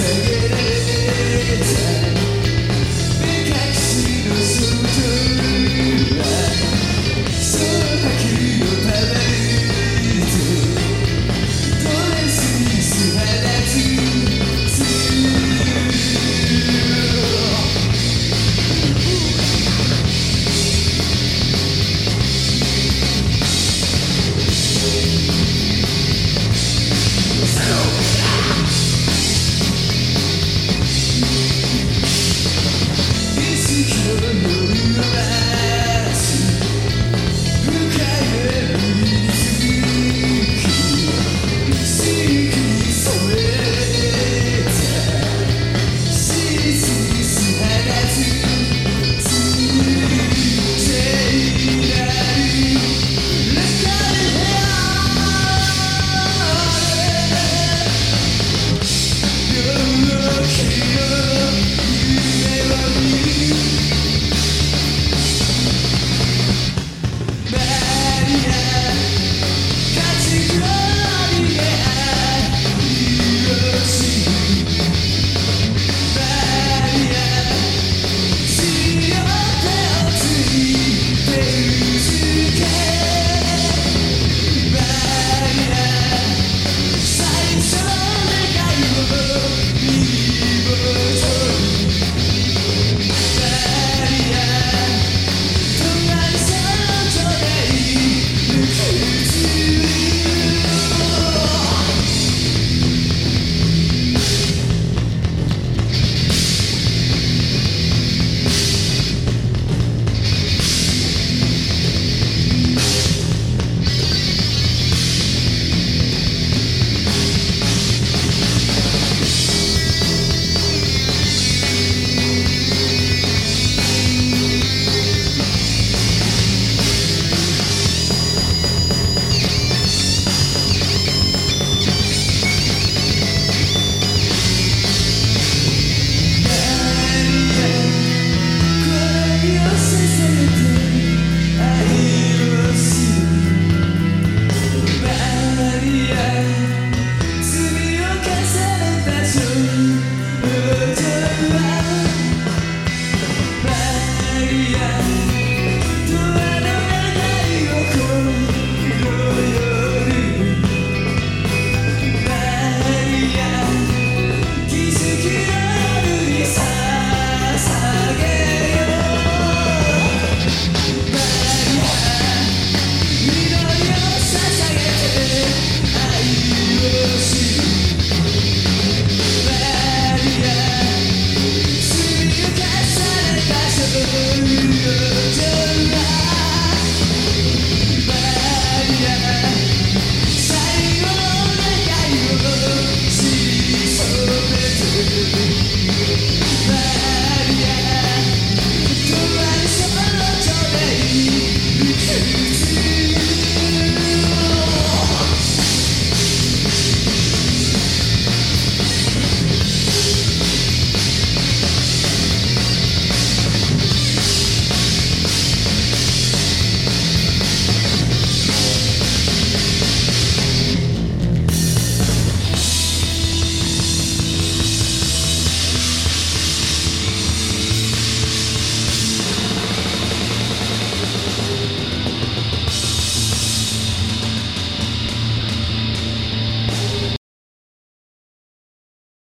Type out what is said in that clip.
say